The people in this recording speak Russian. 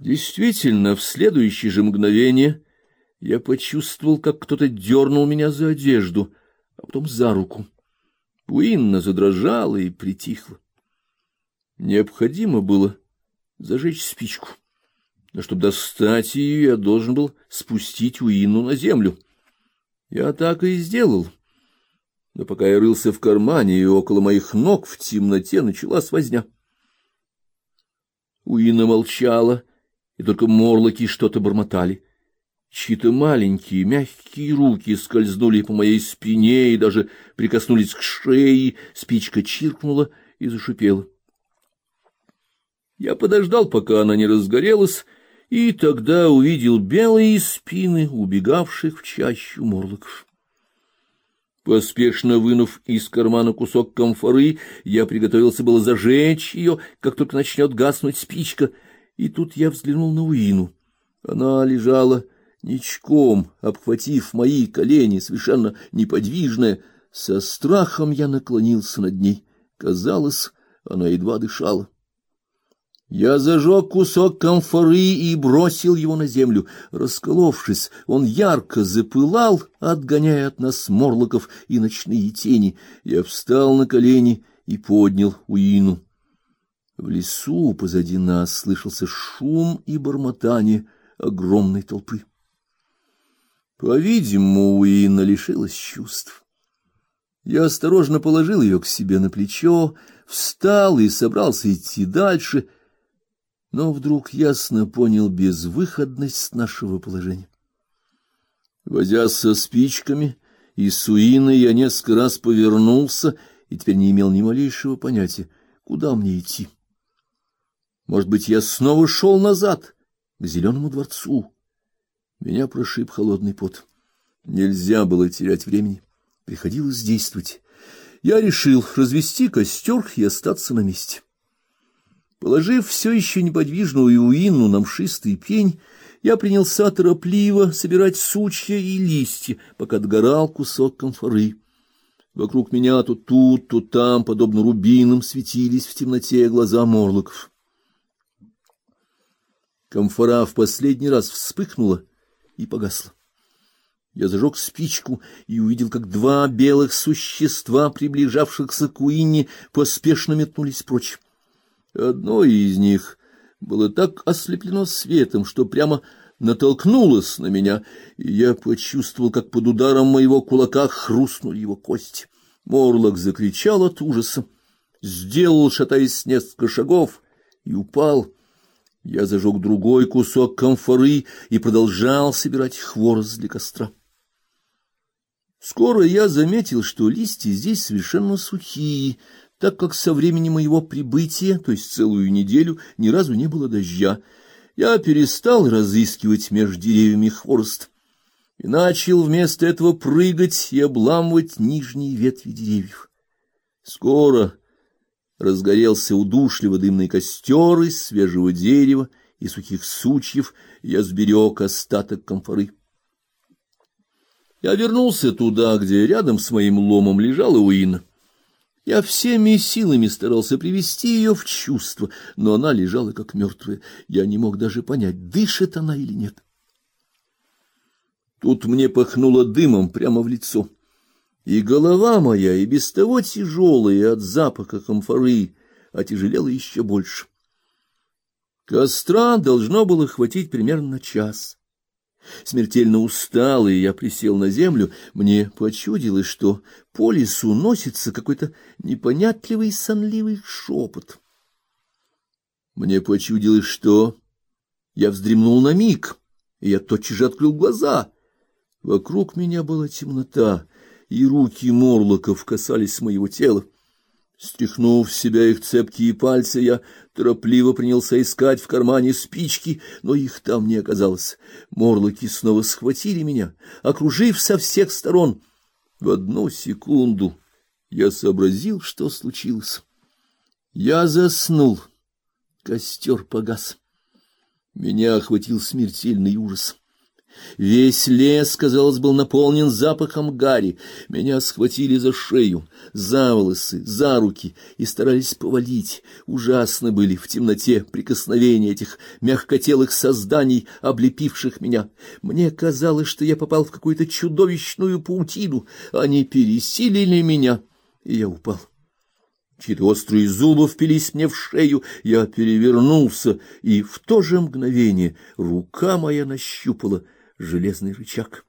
Действительно, в следующее же мгновение я почувствовал, как кто-то дернул меня за одежду, а потом за руку. Уинна задрожала и притихла. Необходимо было зажечь спичку. Но чтобы достать ее, я должен был спустить Уинну на землю. Я так и сделал. Но пока я рылся в кармане, и около моих ног в темноте началась возня. Уинна молчала, и только морлоки что-то бормотали. Чьи-то маленькие мягкие руки скользнули по моей спине и даже прикоснулись к шее, спичка чиркнула и зашипела. Я подождал, пока она не разгорелась, и тогда увидел белые спины убегавших в чащу морлоков. Поспешно вынув из кармана кусок камфоры, я приготовился было зажечь ее, как только начнет гаснуть спичка, и тут я взглянул на Уину. Она лежала ничком, обхватив мои колени, совершенно неподвижная. Со страхом я наклонился над ней. Казалось, она едва дышала. Я зажег кусок камфоры и бросил его на землю. Расколовшись, он ярко запылал, отгоняя от нас морлоков и ночные тени. Я встал на колени и поднял Уину. В лесу позади нас слышался шум и бормотание огромной толпы. По-видимому, Уина лишилась чувств. Я осторожно положил ее к себе на плечо, встал и собрался идти дальше — но вдруг ясно понял безвыходность нашего положения. Возясь со спичками и суиной, я несколько раз повернулся и теперь не имел ни малейшего понятия, куда мне идти. Может быть, я снова шел назад, к зеленому дворцу. Меня прошиб холодный пот. Нельзя было терять времени, приходилось действовать. Я решил развести костер и остаться на месте. Положив все еще неподвижную Уинну на мшистый пень, я принялся торопливо собирать сучья и листья, пока догорал кусок конфоры. Вокруг меня то тут, то там, подобно рубинам, светились в темноте глаза морлоков. Камфора в последний раз вспыхнула и погасла. Я зажег спичку и увидел, как два белых существа, приближавшихся к Уинне, поспешно метнулись прочь. Одно из них было так ослеплено светом, что прямо натолкнулось на меня, и я почувствовал, как под ударом моего кулака хрустнули его кости. Морлок закричал от ужаса, сделал, шатаясь несколько шагов, и упал. Я зажег другой кусок камфоры и продолжал собирать хворост для костра. Скоро я заметил, что листья здесь совершенно сухие, так как со времени моего прибытия, то есть целую неделю, ни разу не было дождя, я перестал разыскивать между деревьями хворост и начал вместо этого прыгать и обламывать нижние ветви деревьев. Скоро разгорелся удушливо дымный костер из свежего дерева и сухих сучьев, я сберег остаток комфоры. Я вернулся туда, где рядом с моим ломом лежала Уина. Я всеми силами старался привести ее в чувство, но она лежала как мертвая. Я не мог даже понять, дышит она или нет. Тут мне пахнуло дымом прямо в лицо. И голова моя, и без того тяжелая от запаха камфоры, отяжелела еще больше. Костра должно было хватить примерно час. Смертельно усталый, я присел на землю, мне почудилось, что по лесу носится какой-то непонятливый сонливый шепот. Мне почудилось, что я вздремнул на миг, и я тотчас же открыл глаза. Вокруг меня была темнота, и руки морлоков касались моего тела. Стряхнув с себя их цепкие пальцы, я торопливо принялся искать в кармане спички, но их там не оказалось. Морлоки снова схватили меня, окружив со всех сторон. В одну секунду я сообразил, что случилось. Я заснул. Костер погас. Меня охватил смертельный ужас. Весь лес, казалось, был наполнен запахом гари. Меня схватили за шею, за волосы, за руки и старались повалить. Ужасно были в темноте прикосновения этих мягкотелых созданий, облепивших меня. Мне казалось, что я попал в какую-то чудовищную паутину. Они пересилили меня, и я упал. Чьи-то острые зубы впились мне в шею, я перевернулся, и в то же мгновение рука моя нащупала железный рычаг.